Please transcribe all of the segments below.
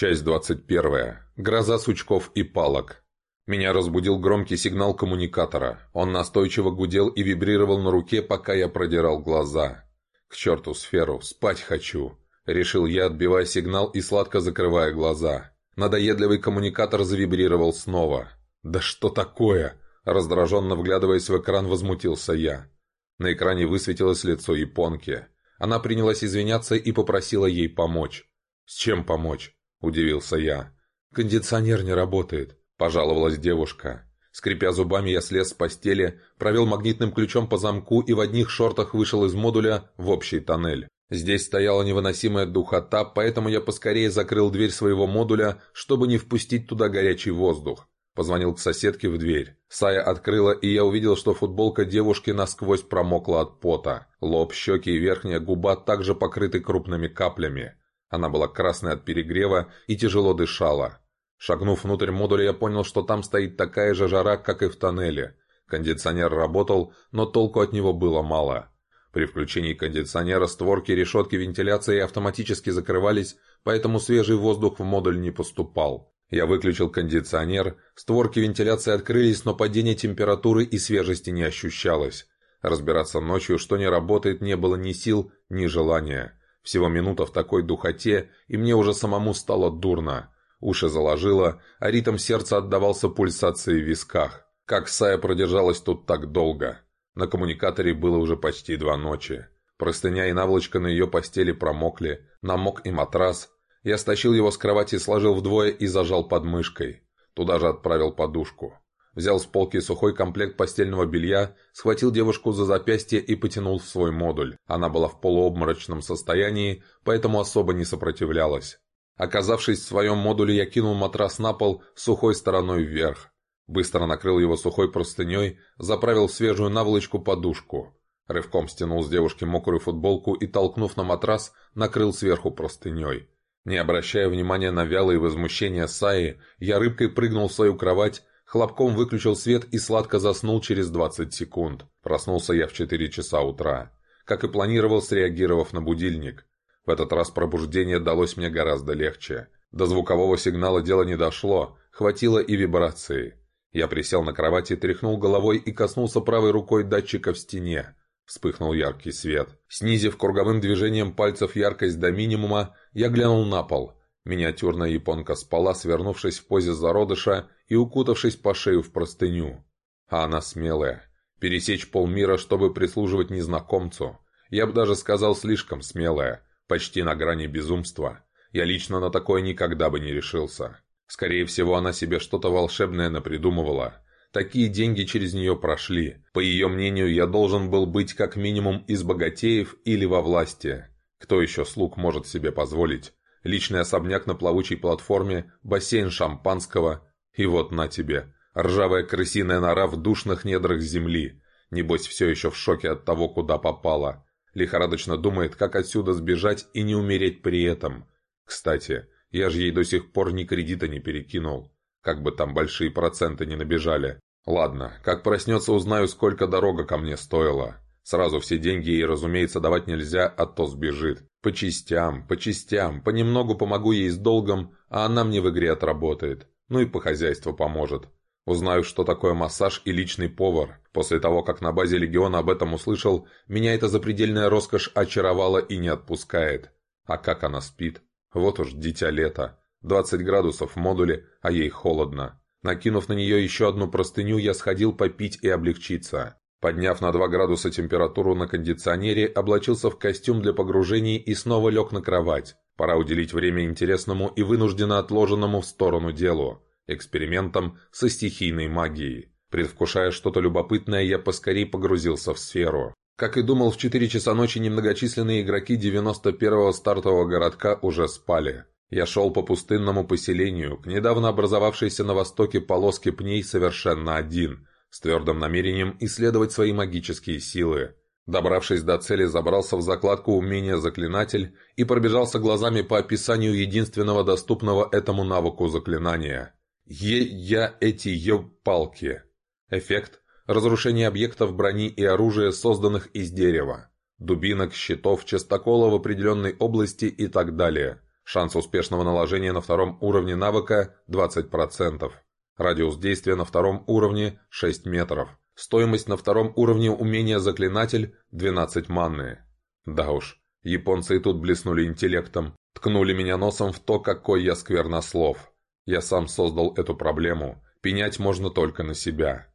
Часть 21. Гроза сучков и палок. Меня разбудил громкий сигнал коммуникатора. Он настойчиво гудел и вибрировал на руке, пока я продирал глаза. «К черту сферу, спать хочу!» Решил я, отбивая сигнал и сладко закрывая глаза. Надоедливый коммуникатор завибрировал снова. «Да что такое?» Раздраженно вглядываясь в экран, возмутился я. На экране высветилось лицо японки. Она принялась извиняться и попросила ей помочь. «С чем помочь?» – удивился я. «Кондиционер не работает», – пожаловалась девушка. Скрипя зубами, я слез с постели, провел магнитным ключом по замку и в одних шортах вышел из модуля в общий тоннель. Здесь стояла невыносимая духота, поэтому я поскорее закрыл дверь своего модуля, чтобы не впустить туда горячий воздух. Позвонил к соседке в дверь. Сая открыла, и я увидел, что футболка девушки насквозь промокла от пота. Лоб, щеки и верхняя губа также покрыты крупными каплями. Она была красной от перегрева и тяжело дышала. Шагнув внутрь модуля, я понял, что там стоит такая же жара, как и в тоннеле. Кондиционер работал, но толку от него было мало. При включении кондиционера створки решетки вентиляции автоматически закрывались, поэтому свежий воздух в модуль не поступал. Я выключил кондиционер, створки вентиляции открылись, но падение температуры и свежести не ощущалось. Разбираться ночью, что не работает, не было ни сил, ни желания. Всего минута в такой духоте, и мне уже самому стало дурно. Уши заложило, а ритм сердца отдавался пульсации в висках. Как Сая продержалась тут так долго? На коммуникаторе было уже почти два ночи. Простыня и наволочка на ее постели промокли, намок и матрас. Я стащил его с кровати, сложил вдвое и зажал под мышкой. Туда же отправил подушку. Взял с полки сухой комплект постельного белья, схватил девушку за запястье и потянул в свой модуль. Она была в полуобморочном состоянии, поэтому особо не сопротивлялась. Оказавшись в своем модуле, я кинул матрас на пол сухой стороной вверх. Быстро накрыл его сухой простыней, заправил в свежую наволочку подушку. Рывком стянул с девушки мокрую футболку и, толкнув на матрас, накрыл сверху простыней. Не обращая внимания на вялые возмущения Саи, я рыбкой прыгнул в свою кровать, Хлопком выключил свет и сладко заснул через 20 секунд. Проснулся я в 4 часа утра. Как и планировал, среагировав на будильник. В этот раз пробуждение далось мне гораздо легче. До звукового сигнала дело не дошло, хватило и вибрации. Я присел на кровати, тряхнул головой и коснулся правой рукой датчика в стене. Вспыхнул яркий свет. Снизив круговым движением пальцев яркость до минимума, я глянул на пол. Миниатюрная японка спала, свернувшись в позе зародыша и укутавшись по шею в простыню. А она смелая. Пересечь полмира, чтобы прислуживать незнакомцу. Я бы даже сказал, слишком смелая. Почти на грани безумства. Я лично на такое никогда бы не решился. Скорее всего, она себе что-то волшебное напридумывала. Такие деньги через нее прошли. По ее мнению, я должен был быть как минимум из богатеев или во власти. Кто еще слуг может себе позволить? личный особняк на плавучей платформе, бассейн шампанского. И вот на тебе, ржавая крысиная нора в душных недрах земли. Небось, все еще в шоке от того, куда попала. Лихорадочно думает, как отсюда сбежать и не умереть при этом. Кстати, я же ей до сих пор ни кредита не перекинул. Как бы там большие проценты не набежали. Ладно, как проснется, узнаю, сколько дорога ко мне стоила. Сразу все деньги ей, разумеется, давать нельзя, а то сбежит. По частям, по частям, понемногу помогу ей с долгом, а она мне в игре отработает. Ну и по хозяйству поможет. Узнаю, что такое массаж и личный повар. После того, как на базе Легиона об этом услышал, меня эта запредельная роскошь очаровала и не отпускает. А как она спит? Вот уж дитя лета. 20 градусов в модуле, а ей холодно. Накинув на нее еще одну простыню, я сходил попить и облегчиться. Подняв на 2 градуса температуру на кондиционере, облачился в костюм для погружений и снова лег на кровать. Пора уделить время интересному и вынужденно отложенному в сторону делу – экспериментам со стихийной магией. Предвкушая что-то любопытное, я поскорей погрузился в сферу. Как и думал, в 4 часа ночи немногочисленные игроки 91-го стартового городка уже спали. Я шел по пустынному поселению, к недавно образовавшейся на востоке полоске пней совершенно один – с твердым намерением исследовать свои магические силы. Добравшись до цели, забрался в закладку умения «Заклинатель» и пробежался глазами по описанию единственного доступного этому навыку заклинания. Е-я эти ё-палки. Эффект – разрушение объектов брони и оружия, созданных из дерева. Дубинок, щитов, частокола в определенной области и так далее. Шанс успешного наложения на втором уровне навыка 20%. Радиус действия на втором уровне 6 метров. Стоимость на втором уровне умения заклинатель 12 манны. Да уж, японцы и тут блеснули интеллектом. Ткнули меня носом в то, какой я сквернослов. Я сам создал эту проблему. Пенять можно только на себя.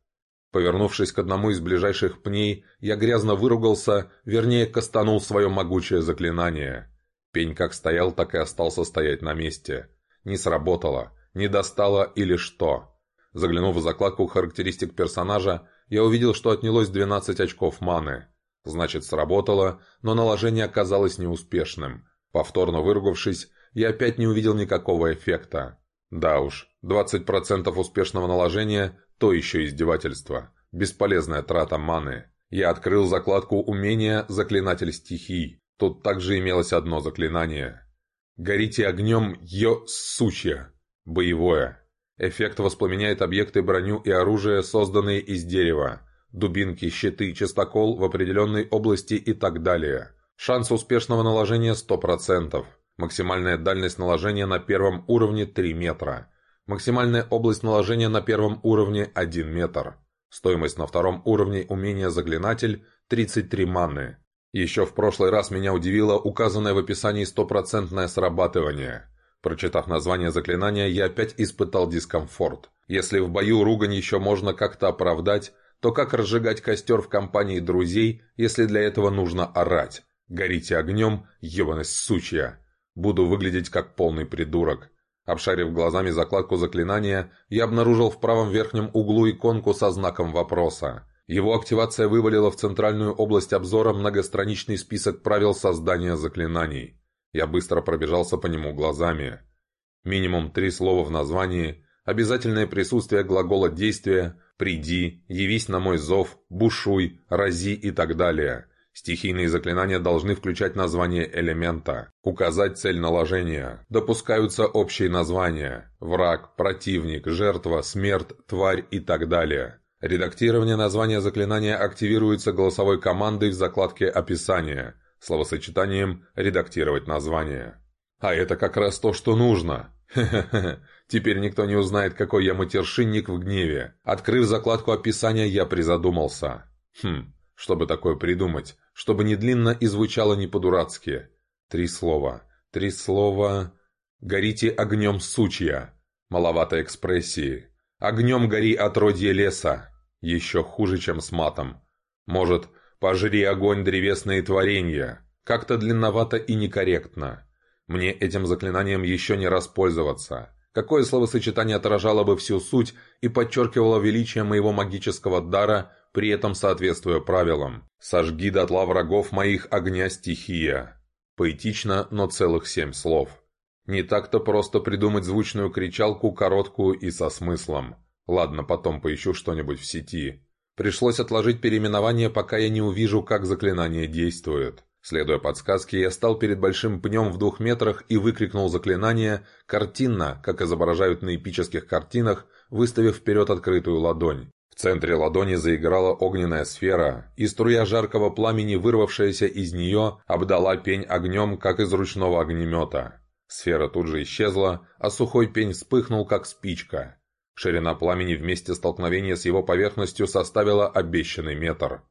Повернувшись к одному из ближайших пней, я грязно выругался, вернее, кастанул свое могучее заклинание. Пень как стоял, так и остался стоять на месте. Не сработало, не достало или что. Заглянув в закладку характеристик персонажа, я увидел, что отнялось 12 очков маны. Значит, сработало, но наложение оказалось неуспешным. Повторно выругавшись, я опять не увидел никакого эффекта. Да уж, 20% успешного наложения – то еще издевательство. Бесполезная трата маны. Я открыл закладку умения «Заклинатель стихий». Тут также имелось одно заклинание. «Горите огнем, ё сучья!» Боевое. Эффект воспламеняет объекты броню и оружие, созданные из дерева. Дубинки, щиты, частокол в определенной области и так далее. Шанс успешного наложения 100%. Максимальная дальность наложения на первом уровне 3 метра. Максимальная область наложения на первом уровне 1 метр. Стоимость на втором уровне умения «Заклинатель» 33 маны. Еще в прошлый раз меня удивило указанное в описании стопроцентное срабатывание. Прочитав название заклинания, я опять испытал дискомфорт. Если в бою ругань еще можно как-то оправдать, то как разжигать костер в компании друзей, если для этого нужно орать? «Горите огнем, ебаность сучья!» Буду выглядеть как полный придурок. Обшарив глазами закладку заклинания, я обнаружил в правом верхнем углу иконку со знаком вопроса. Его активация вывалила в центральную область обзора многостраничный список правил создания заклинаний. Я быстро пробежался по нему глазами. Минимум три слова в названии, обязательное присутствие глагола действия, приди, явись на мой зов, бушуй, рази и так далее. Стихийные заклинания должны включать название элемента, указать цель наложения. Допускаются общие названия – враг, противник, жертва, смерть, тварь и так далее. Редактирование названия заклинания активируется голосовой командой в закладке описания – словосочетанием «редактировать название». А это как раз то, что нужно. Хе-хе-хе. Теперь никто не узнает, какой я матершинник в гневе. Открыв закладку описания, я призадумался. Хм, чтобы такое придумать, чтобы не длинно и звучало не по-дурацки. Три слова. Три слова... «Горите огнем сучья». Маловато экспрессии. «Огнем гори отродье леса». Еще хуже, чем с матом. Может, «Пожри огонь древесные творения». Как-то длинновато и некорректно. Мне этим заклинанием еще не распользоваться. Какое словосочетание отражало бы всю суть и подчеркивало величие моего магического дара, при этом соответствуя правилам. «Сожги дотла врагов моих огня стихия». Поэтично, но целых семь слов. Не так-то просто придумать звучную кричалку, короткую и со смыслом. Ладно, потом поищу что-нибудь в сети. Пришлось отложить переименование, пока я не увижу, как заклинание действует. Следуя подсказке, я стал перед большим пнем в двух метрах и выкрикнул заклинание, картинно, как изображают на эпических картинах, выставив вперед открытую ладонь. В центре ладони заиграла огненная сфера, и струя жаркого пламени, вырвавшаяся из нее, обдала пень огнем, как из ручного огнемета. Сфера тут же исчезла, а сухой пень вспыхнул, как спичка. Ширина пламени вместе столкновения с его поверхностью составила обещанный метр.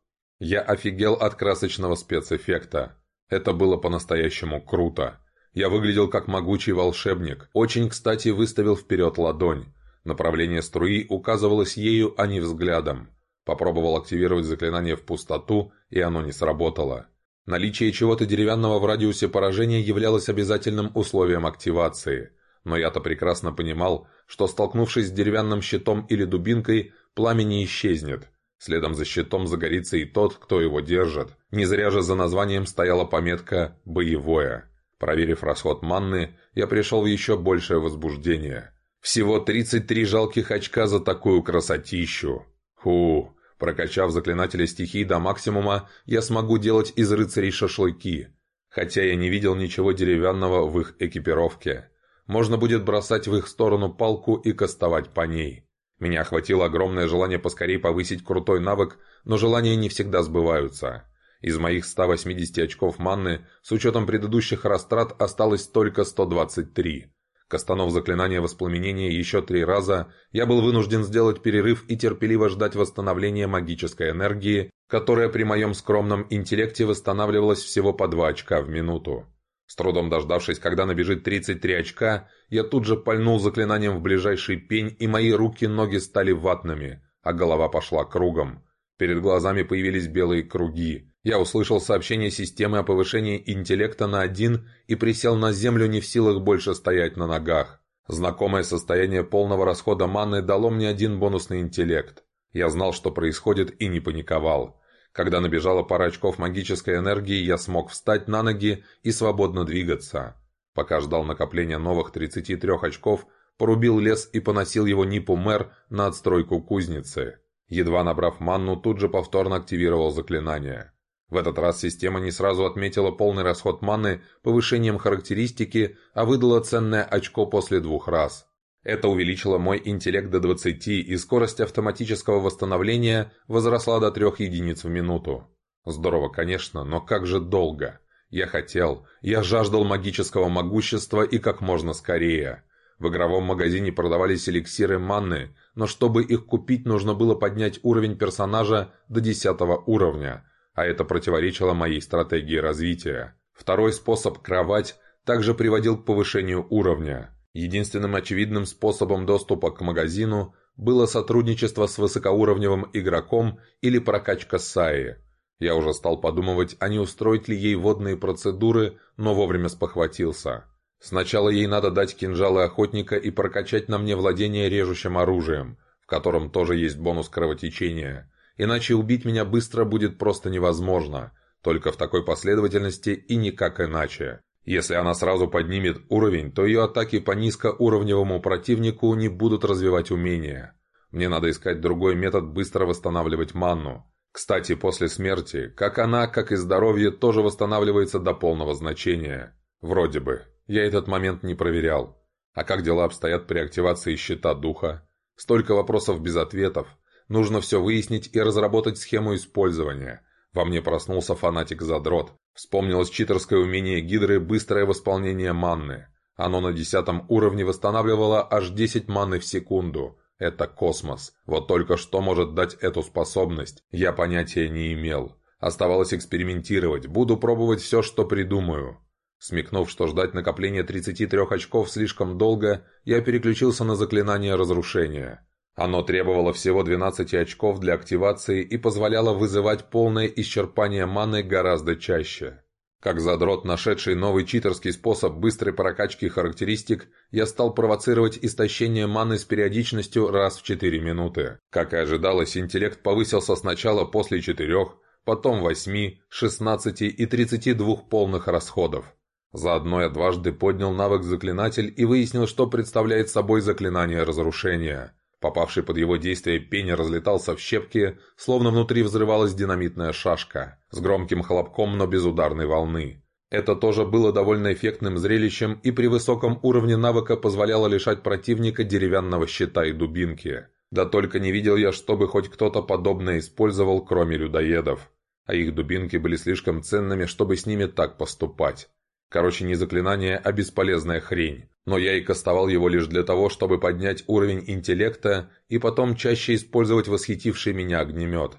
Я офигел от красочного спецэффекта. Это было по-настоящему круто. Я выглядел как могучий волшебник. Очень, кстати, выставил вперед ладонь. Направление струи указывалось ею, а не взглядом. Попробовал активировать заклинание в пустоту, и оно не сработало. Наличие чего-то деревянного в радиусе поражения являлось обязательным условием активации – но я-то прекрасно понимал, что столкнувшись с деревянным щитом или дубинкой, пламя не исчезнет. Следом за щитом загорится и тот, кто его держит. Не зря же за названием стояла пометка «Боевое». Проверив расход манны, я пришел в еще большее возбуждение. Всего 33 жалких очка за такую красотищу. Ху, прокачав заклинателя стихий до максимума, я смогу делать из рыцарей шашлыки. Хотя я не видел ничего деревянного в их экипировке можно будет бросать в их сторону палку и кастовать по ней. Меня охватило огромное желание поскорее повысить крутой навык, но желания не всегда сбываются. Из моих 180 очков манны, с учетом предыдущих растрат, осталось только 123. Кастанов заклинание воспламенения еще три раза, я был вынужден сделать перерыв и терпеливо ждать восстановления магической энергии, которая при моем скромном интеллекте восстанавливалась всего по 2 очка в минуту. С трудом дождавшись, когда набежит 33 очка, я тут же пальнул заклинанием в ближайший пень, и мои руки-ноги стали ватными, а голова пошла кругом. Перед глазами появились белые круги. Я услышал сообщение системы о повышении интеллекта на один и присел на землю не в силах больше стоять на ногах. Знакомое состояние полного расхода маны дало мне один бонусный интеллект. Я знал, что происходит, и не паниковал. Когда набежала пара очков магической энергии, я смог встать на ноги и свободно двигаться. Пока ждал накопления новых 33 очков, порубил лес и поносил его Нипу Мэр на отстройку кузницы. Едва набрав манну, тут же повторно активировал заклинание. В этот раз система не сразу отметила полный расход маны повышением характеристики, а выдала ценное очко после двух раз. Это увеличило мой интеллект до 20, и скорость автоматического восстановления возросла до 3 единиц в минуту. Здорово, конечно, но как же долго. Я хотел, я жаждал магического могущества и как можно скорее. В игровом магазине продавались эликсиры манны, но чтобы их купить, нужно было поднять уровень персонажа до 10 уровня, а это противоречило моей стратегии развития. Второй способ «кровать» также приводил к повышению уровня. Единственным очевидным способом доступа к магазину было сотрудничество с высокоуровневым игроком или прокачка Саи. Я уже стал подумывать, а не устроить ли ей водные процедуры, но вовремя спохватился. Сначала ей надо дать кинжалы охотника и прокачать на мне владение режущим оружием, в котором тоже есть бонус кровотечения. Иначе убить меня быстро будет просто невозможно, только в такой последовательности и никак иначе. Если она сразу поднимет уровень, то ее атаки по низкоуровневому противнику не будут развивать умения. Мне надо искать другой метод быстро восстанавливать манну. Кстати, после смерти, как она, как и здоровье, тоже восстанавливается до полного значения. Вроде бы. Я этот момент не проверял. А как дела обстоят при активации щита духа? Столько вопросов без ответов. Нужно все выяснить и разработать схему использования. Во мне проснулся фанатик-задрот. Вспомнилось читерское умение Гидры «Быстрое восполнение манны». Оно на десятом уровне восстанавливало аж 10 маны в секунду. Это космос. Вот только что может дать эту способность, я понятия не имел. Оставалось экспериментировать, буду пробовать все, что придумаю. Смекнув, что ждать накопления 33 очков слишком долго, я переключился на заклинание разрушения. Оно требовало всего 12 очков для активации и позволяло вызывать полное исчерпание маны гораздо чаще. Как задрот, нашедший новый читерский способ быстрой прокачки характеристик, я стал провоцировать истощение маны с периодичностью раз в 4 минуты. Как и ожидалось, интеллект повысился сначала после 4, потом 8, 16 и 32 полных расходов. Заодно я дважды поднял навык «Заклинатель» и выяснил, что представляет собой заклинание разрушения. Попавший под его действие пень разлетался в щепки, словно внутри взрывалась динамитная шашка, с громким хлопком, но без ударной волны. Это тоже было довольно эффектным зрелищем и при высоком уровне навыка позволяло лишать противника деревянного щита и дубинки. Да только не видел я, чтобы хоть кто-то подобное использовал, кроме людоедов. А их дубинки были слишком ценными, чтобы с ними так поступать. Короче, не заклинание, а бесполезная хрень. Но я и кастовал его лишь для того, чтобы поднять уровень интеллекта и потом чаще использовать восхитивший меня огнемет.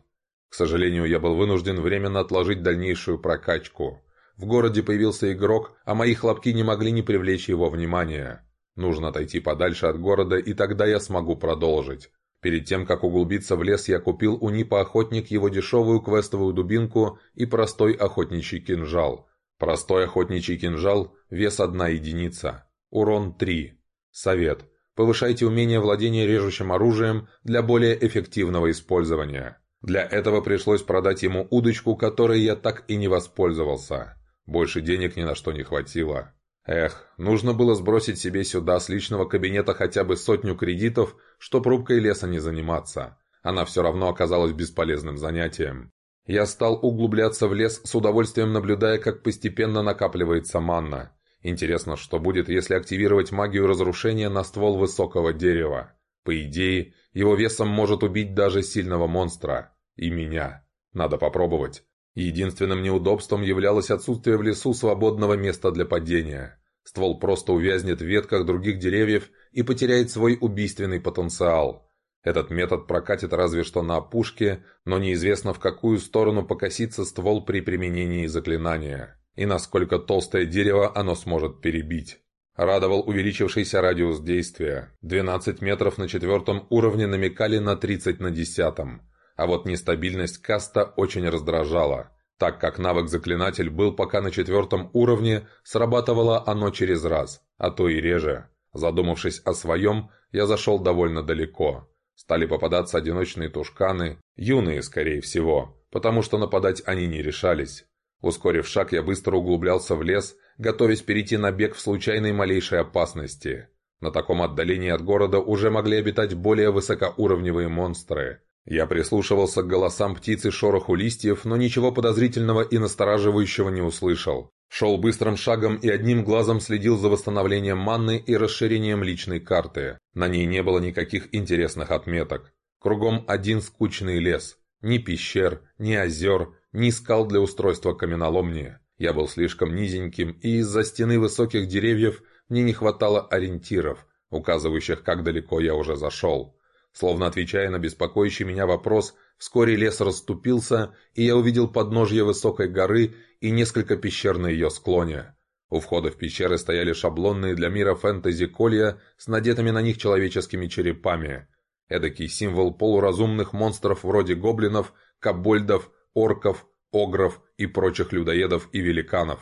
К сожалению, я был вынужден временно отложить дальнейшую прокачку. В городе появился игрок, а мои хлопки не могли не привлечь его внимания. Нужно отойти подальше от города, и тогда я смогу продолжить. Перед тем, как углубиться в лес, я купил у Нипа Охотник его дешевую квестовую дубинку и простой охотничий кинжал – Простой охотничий кинжал, вес одна единица. Урон 3. Совет. Повышайте умение владения режущим оружием для более эффективного использования. Для этого пришлось продать ему удочку, которой я так и не воспользовался. Больше денег ни на что не хватило. Эх, нужно было сбросить себе сюда с личного кабинета хотя бы сотню кредитов, чтоб рубкой леса не заниматься. Она все равно оказалась бесполезным занятием. Я стал углубляться в лес, с удовольствием наблюдая, как постепенно накапливается манна. Интересно, что будет, если активировать магию разрушения на ствол высокого дерева. По идее, его весом может убить даже сильного монстра. И меня. Надо попробовать. Единственным неудобством являлось отсутствие в лесу свободного места для падения. Ствол просто увязнет в ветках других деревьев и потеряет свой убийственный потенциал. Этот метод прокатит разве что на опушке, но неизвестно в какую сторону покосится ствол при применении заклинания, и насколько толстое дерево оно сможет перебить. Радовал увеличившийся радиус действия. 12 метров на четвертом уровне намекали на 30 на десятом. А вот нестабильность каста очень раздражала. Так как навык заклинатель был пока на четвертом уровне, срабатывало оно через раз, а то и реже. Задумавшись о своем, я зашел довольно далеко. Стали попадаться одиночные тушканы, юные, скорее всего, потому что нападать они не решались. Ускорив шаг, я быстро углублялся в лес, готовясь перейти на бег в случайной малейшей опасности. На таком отдалении от города уже могли обитать более высокоуровневые монстры. Я прислушивался к голосам птиц и шороху листьев, но ничего подозрительного и настораживающего не услышал. Шел быстрым шагом и одним глазом следил за восстановлением манны и расширением личной карты. На ней не было никаких интересных отметок. Кругом один скучный лес. Ни пещер, ни озер, ни скал для устройства каменоломни. Я был слишком низеньким, и из-за стены высоких деревьев мне не хватало ориентиров, указывающих, как далеко я уже зашел. Словно отвечая на беспокоящий меня вопрос, вскоре лес расступился, и я увидел подножье высокой горы и несколько пещер на ее склоне. У входа в пещеры стояли шаблонные для мира фэнтези колья с надетыми на них человеческими черепами. Эдакий символ полуразумных монстров вроде гоблинов, кобольдов, орков, огров и прочих людоедов и великанов.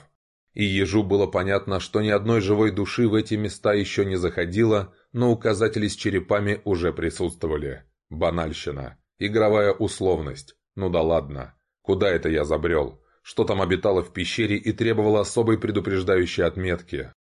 И ежу было понятно, что ни одной живой души в эти места еще не заходило, но указатели с черепами уже присутствовали. Банальщина. Игровая условность. Ну да ладно. Куда это я забрел? Что там обитало в пещере и требовало особой предупреждающей отметки?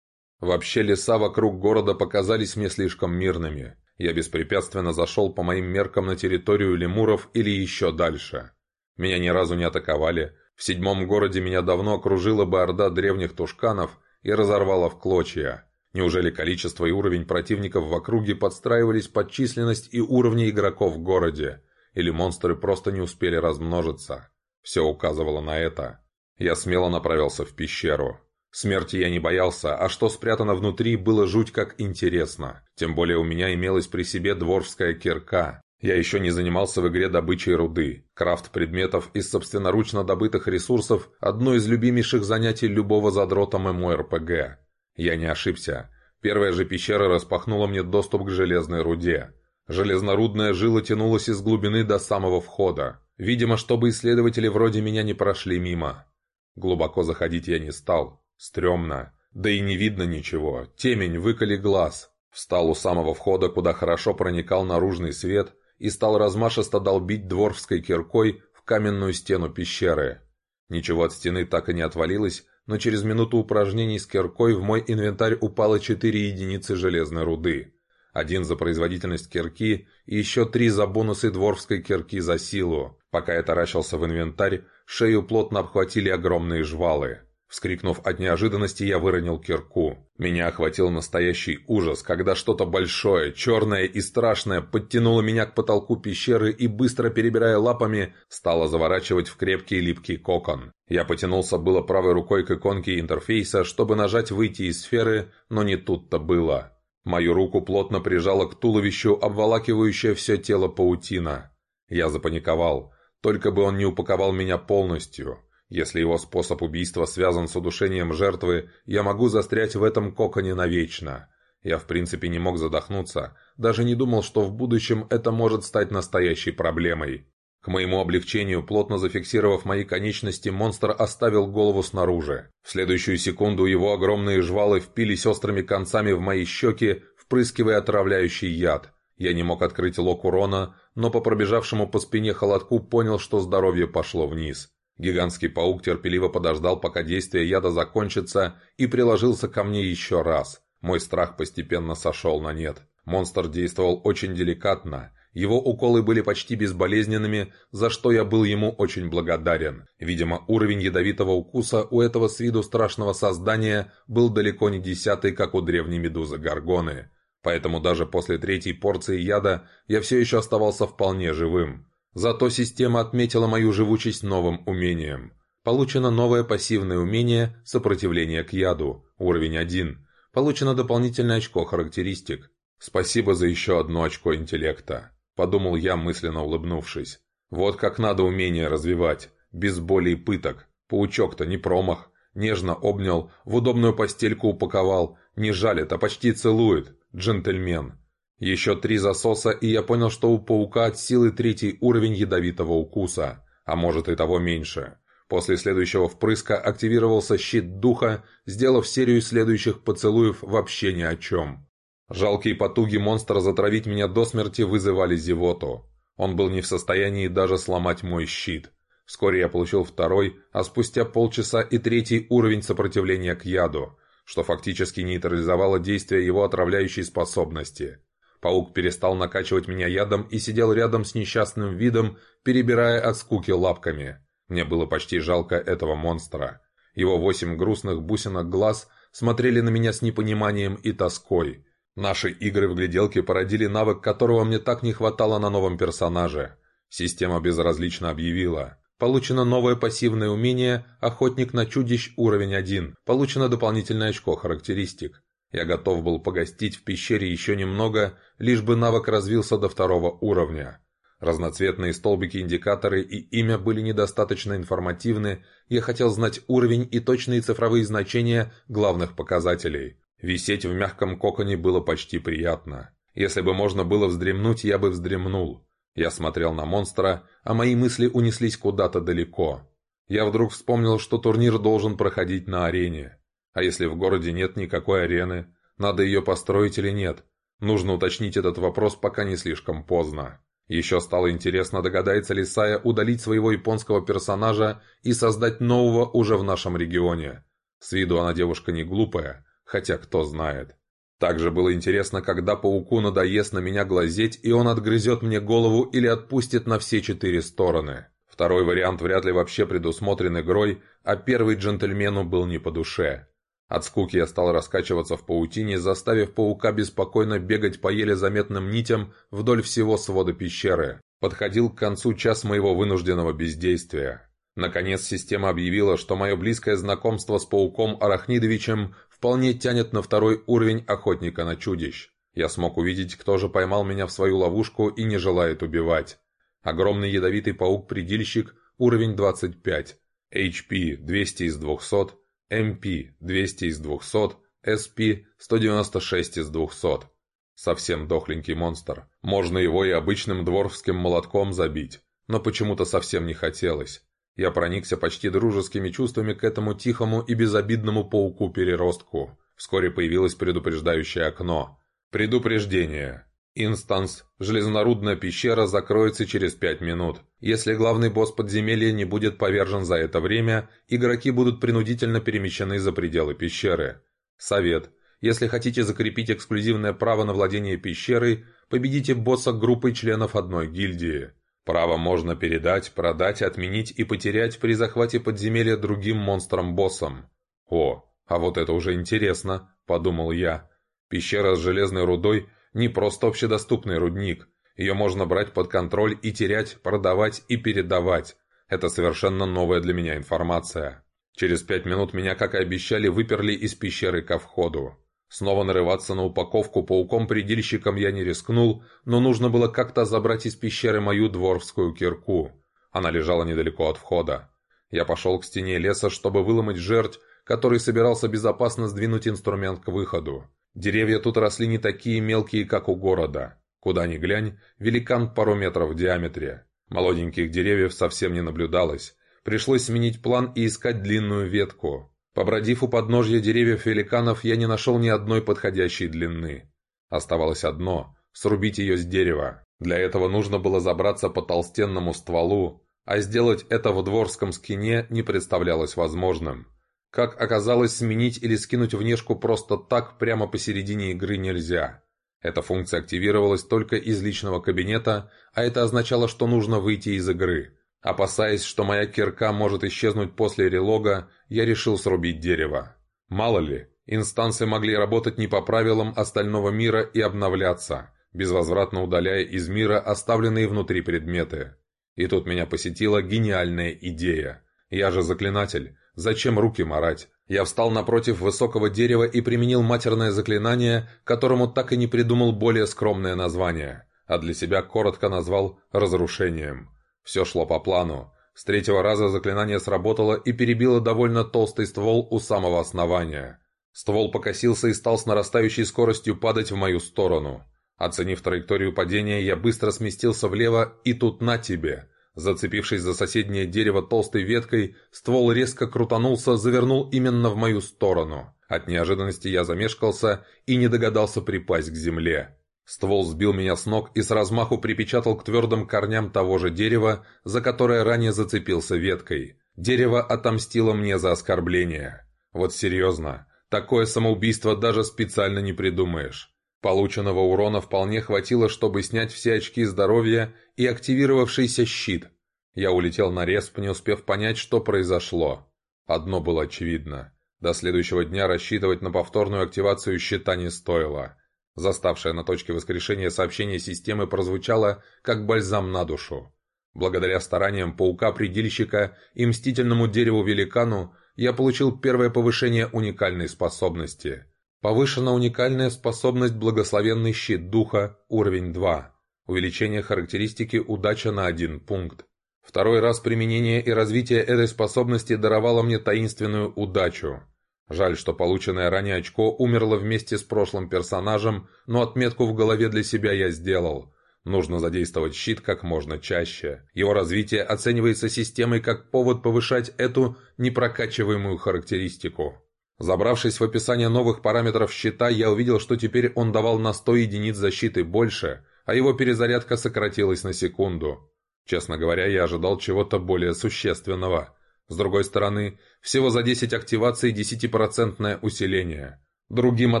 Вообще леса вокруг города показались мне слишком мирными. Я беспрепятственно зашел по моим меркам на территорию лемуров или еще дальше. Меня ни разу не атаковали. В седьмом городе меня давно окружила бы орда древних тушканов и разорвала в клочья. Неужели количество и уровень противников в округе подстраивались под численность и уровни игроков в городе? Или монстры просто не успели размножиться? Все указывало на это. Я смело направился в пещеру. Смерти я не боялся, а что спрятано внутри, было жуть как интересно. Тем более у меня имелась при себе дворфская кирка. Я еще не занимался в игре добычей руды. Крафт предметов из собственноручно добытых ресурсов – одно из любимейших занятий любого задрота ММО-РПГ. Я не ошибся. Первая же пещера распахнула мне доступ к железной руде. Железнорудная жила тянулась из глубины до самого входа. Видимо, чтобы исследователи вроде меня не прошли мимо. Глубоко заходить я не стал. Стремно. Да и не видно ничего. Темень, выколи глаз. Встал у самого входа, куда хорошо проникал наружный свет, и стал размашисто долбить дворфской киркой в каменную стену пещеры. Ничего от стены так и не отвалилось, но через минуту упражнений с киркой в мой инвентарь упало 4 единицы железной руды. Один за производительность кирки и еще три за бонусы дворфской кирки за силу. Пока я таращился в инвентарь, шею плотно обхватили огромные жвалы. Вскрикнув от неожиданности, я выронил кирку. Меня охватил настоящий ужас, когда что-то большое, черное и страшное подтянуло меня к потолку пещеры и, быстро перебирая лапами, стало заворачивать в крепкий липкий кокон. Я потянулся было правой рукой к иконке интерфейса, чтобы нажать «Выйти из сферы», но не тут-то было. Мою руку плотно прижало к туловищу, обволакивающее все тело паутина. Я запаниковал. Только бы он не упаковал меня полностью. Если его способ убийства связан с удушением жертвы, я могу застрять в этом коконе навечно. Я в принципе не мог задохнуться, даже не думал, что в будущем это может стать настоящей проблемой. К моему облегчению, плотно зафиксировав мои конечности, монстр оставил голову снаружи. В следующую секунду его огромные жвалы впились острыми концами в мои щеки, впрыскивая отравляющий яд. Я не мог открыть лок урона, но по пробежавшему по спине холодку понял, что здоровье пошло вниз. Гигантский паук терпеливо подождал, пока действие яда закончится, и приложился ко мне еще раз. Мой страх постепенно сошел на нет. Монстр действовал очень деликатно. Его уколы были почти безболезненными, за что я был ему очень благодарен. Видимо, уровень ядовитого укуса у этого с виду страшного создания был далеко не десятый, как у древней медузы Гаргоны. Поэтому даже после третьей порции яда я все еще оставался вполне живым. Зато система отметила мою живучесть новым умением. Получено новое пассивное умение «Сопротивление к яду», уровень 1. Получено дополнительное очко характеристик. Спасибо за еще одно очко интеллекта. Подумал я, мысленно улыбнувшись. Вот как надо умение развивать. Без боли и пыток. Паучок-то не промах. Нежно обнял, в удобную постельку упаковал. Не жалит, а почти целует. Джентльмен. Еще три засоса, и я понял, что у паука от силы третий уровень ядовитого укуса. А может и того меньше. После следующего впрыска активировался щит духа, сделав серию следующих поцелуев вообще ни о чем. Жалкие потуги монстра затравить меня до смерти вызывали зевоту. Он был не в состоянии даже сломать мой щит. Вскоре я получил второй, а спустя полчаса и третий уровень сопротивления к яду, что фактически нейтрализовало действие его отравляющей способности. Паук перестал накачивать меня ядом и сидел рядом с несчастным видом, перебирая от скуки лапками. Мне было почти жалко этого монстра. Его восемь грустных бусинок глаз смотрели на меня с непониманием и тоской. Наши игры в гляделке породили навык, которого мне так не хватало на новом персонаже. Система безразлично объявила. Получено новое пассивное умение «Охотник на чудищ уровень 1». Получено дополнительное очко характеристик. Я готов был погостить в пещере еще немного, лишь бы навык развился до второго уровня. Разноцветные столбики-индикаторы и имя были недостаточно информативны, я хотел знать уровень и точные цифровые значения главных показателей. Висеть в мягком коконе было почти приятно. Если бы можно было вздремнуть, я бы вздремнул. Я смотрел на монстра, а мои мысли унеслись куда-то далеко. Я вдруг вспомнил, что турнир должен проходить на арене. А если в городе нет никакой арены, надо ее построить или нет? Нужно уточнить этот вопрос, пока не слишком поздно. Еще стало интересно, догадается ли Сая удалить своего японского персонажа и создать нового уже в нашем регионе. С виду она девушка не глупая, хотя кто знает. Также было интересно, когда пауку надоест на меня глазеть, и он отгрызет мне голову или отпустит на все четыре стороны. Второй вариант вряд ли вообще предусмотрен игрой, а первый джентльмену был не по душе. От скуки я стал раскачиваться в паутине, заставив паука беспокойно бегать по еле заметным нитям вдоль всего свода пещеры. Подходил к концу час моего вынужденного бездействия. Наконец система объявила, что мое близкое знакомство с пауком Арахнидовичем вполне тянет на второй уровень охотника на чудищ. Я смог увидеть, кто же поймал меня в свою ловушку и не желает убивать. Огромный ядовитый паук-предильщик, уровень 25, HP 200 из 200, MP 200 из 200, SP 196 из 200. Совсем дохленький монстр. Можно его и обычным дворфским молотком забить, но почему-то совсем не хотелось. Я проникся почти дружескими чувствами к этому тихому и безобидному пауку-переростку. Вскоре появилось предупреждающее окно. Предупреждение. Инстанс. Железнорудная пещера закроется через 5 минут. Если главный босс подземелья не будет повержен за это время, игроки будут принудительно перемещены за пределы пещеры. Совет. Если хотите закрепить эксклюзивное право на владение пещерой, победите босса группой членов одной гильдии. Право можно передать, продать, отменить и потерять при захвате подземелья другим монстром-боссом. О, а вот это уже интересно, подумал я. Пещера с железной рудой – не просто общедоступный рудник. Ее можно брать под контроль и терять, продавать и передавать. Это совершенно новая для меня информация. Через пять минут меня, как и обещали, выперли из пещеры ко входу. Снова нарываться на упаковку пауком-предельщиком я не рискнул, но нужно было как-то забрать из пещеры мою дворфскую кирку. Она лежала недалеко от входа. Я пошел к стене леса, чтобы выломать жерть, который собирался безопасно сдвинуть инструмент к выходу. Деревья тут росли не такие мелкие, как у города. Куда ни глянь, великан пару метров в диаметре. Молоденьких деревьев совсем не наблюдалось. Пришлось сменить план и искать длинную ветку. Побродив у подножья деревьев великанов, я не нашел ни одной подходящей длины. Оставалось одно – срубить ее с дерева. Для этого нужно было забраться по толстенному стволу, а сделать это в дворском скине не представлялось возможным. Как оказалось, сменить или скинуть внешку просто так прямо посередине игры нельзя. Эта функция активировалась только из личного кабинета, а это означало, что нужно выйти из игры. Опасаясь, что моя кирка может исчезнуть после релога, я решил срубить дерево. Мало ли, инстанции могли работать не по правилам остального мира и обновляться, безвозвратно удаляя из мира оставленные внутри предметы. И тут меня посетила гениальная идея – Я же заклинатель. Зачем руки марать? Я встал напротив высокого дерева и применил матерное заклинание, которому так и не придумал более скромное название, а для себя коротко назвал «разрушением». Все шло по плану. С третьего раза заклинание сработало и перебило довольно толстый ствол у самого основания. Ствол покосился и стал с нарастающей скоростью падать в мою сторону. Оценив траекторию падения, я быстро сместился влево, и тут на тебе. Зацепившись за соседнее дерево толстой веткой, ствол резко крутанулся, завернул именно в мою сторону. От неожиданности я замешкался и не догадался припасть к земле. Ствол сбил меня с ног и с размаху припечатал к твердым корням того же дерева, за которое ранее зацепился веткой. Дерево отомстило мне за оскорбление. Вот серьезно, такое самоубийство даже специально не придумаешь. Полученного урона вполне хватило, чтобы снять все очки здоровья и активировавшийся щит. Я улетел на респ, не успев понять, что произошло. Одно было очевидно. До следующего дня рассчитывать на повторную активацию щита не стоило. Заставшее на точке воскрешения сообщение системы прозвучало, как бальзам на душу. Благодаря стараниям паука-предельщика и мстительному дереву-великану я получил первое повышение уникальной способности – Повышена уникальная способность «Благословенный щит духа» уровень 2. Увеличение характеристики «Удача» на один пункт. Второй раз применение и развитие этой способности даровало мне таинственную удачу. Жаль, что полученное ранее очко умерло вместе с прошлым персонажем, но отметку в голове для себя я сделал. Нужно задействовать щит как можно чаще. Его развитие оценивается системой как повод повышать эту непрокачиваемую характеристику. Забравшись в описание новых параметров щита, я увидел, что теперь он давал на 100 единиц защиты больше, а его перезарядка сократилась на секунду. Честно говоря, я ожидал чего-то более существенного. С другой стороны, всего за 10 активаций 10% усиление. Другим о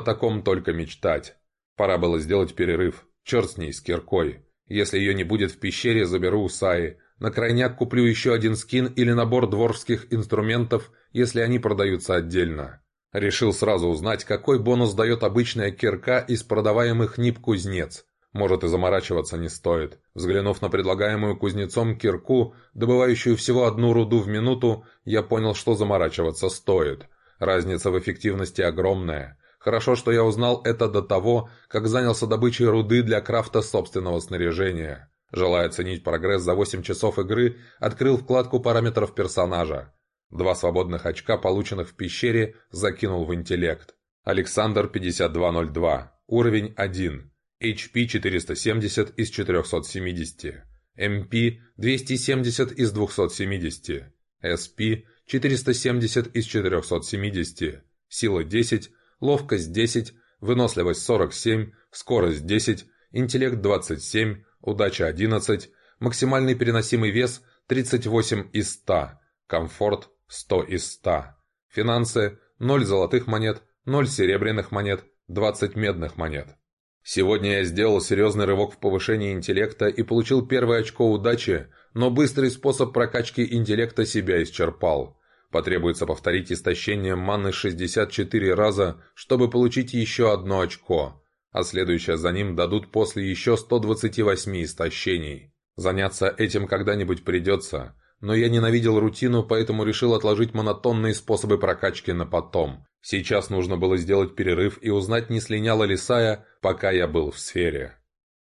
таком только мечтать. Пора было сделать перерыв. Черт с ней, с киркой. Если ее не будет в пещере, заберу у Саи. На крайняк куплю еще один скин или набор дворских инструментов, если они продаются отдельно. Решил сразу узнать, какой бонус дает обычная кирка из продаваемых НИП «Кузнец». Может и заморачиваться не стоит. Взглянув на предлагаемую кузнецом кирку, добывающую всего одну руду в минуту, я понял, что заморачиваться стоит. Разница в эффективности огромная. Хорошо, что я узнал это до того, как занялся добычей руды для крафта собственного снаряжения. Желая оценить прогресс за 8 часов игры, открыл вкладку параметров персонажа. Два свободных очка, полученных в пещере, закинул в интеллект. Александр 5202. Уровень 1. HP 470 из 470. MP 270 из 270. SP 470 из 470. Сила 10. Ловкость 10. Выносливость 47. Скорость 10. Интеллект 27. Удача 11. Максимальный переносимый вес 38 из 100. Комфорт 100 из 100. Финансы – 0 золотых монет, 0 серебряных монет, 20 медных монет. Сегодня я сделал серьезный рывок в повышении интеллекта и получил первое очко удачи, но быстрый способ прокачки интеллекта себя исчерпал. Потребуется повторить истощение маны 64 раза, чтобы получить еще одно очко, а следующее за ним дадут после еще 128 истощений. Заняться этим когда-нибудь придется – но я ненавидел рутину, поэтому решил отложить монотонные способы прокачки на потом. Сейчас нужно было сделать перерыв и узнать, не слиняла ли Сая, пока я был в сфере.